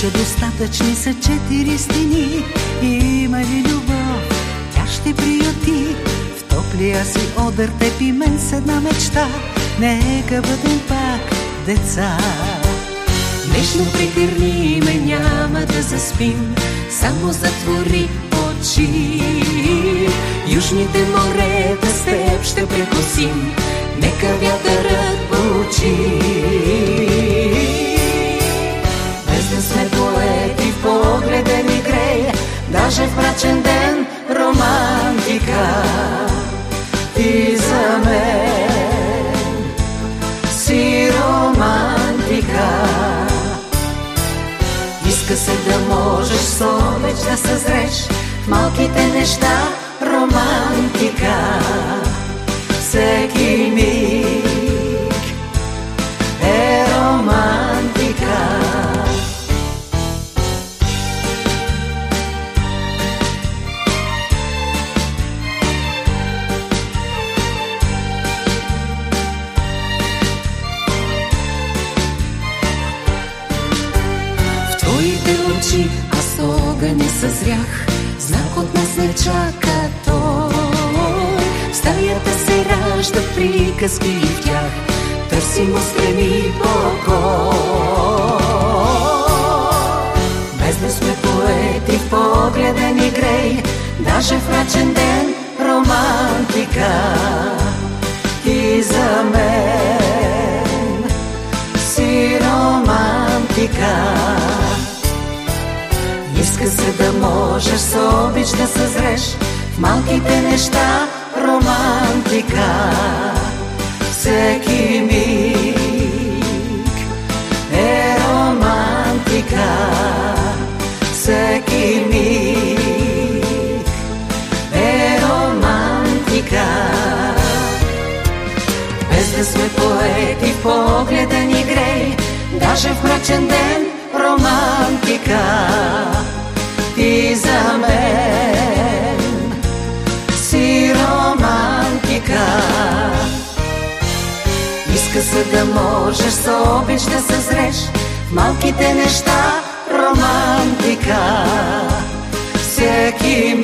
че достатъчни са четири стени и има ли любов, тя ще приюти в топлия си одър теб и мен с една мечта. Нека бъдем пак деца. Нежно пригърни ме, няма да заспим, само затвори очи. Южните морета с теб ще прекосим, нека вятърът получи. Без да сме даже в мрачен ден романтика. Ти за мен си романтика. Иска се да можеш с обеч да съзреш малките неща романтика. Всеки миг твоите очи аз огъня съзрях, знак от нас не чака той. В стаята се раждат приказки и в тях търсим устреми покой. Без да сме поети в погледа ни грей, даже в мрачен ден романтика. Иска се да можеш с обич да съзреш в малките неща романтика. Всеки миг е романтика. Всеки миг е романтика. Без да сме поети погледа ни грей, даже в мрачен ден Се да можеш с обич да съзреш в малките неща романтика. Всеки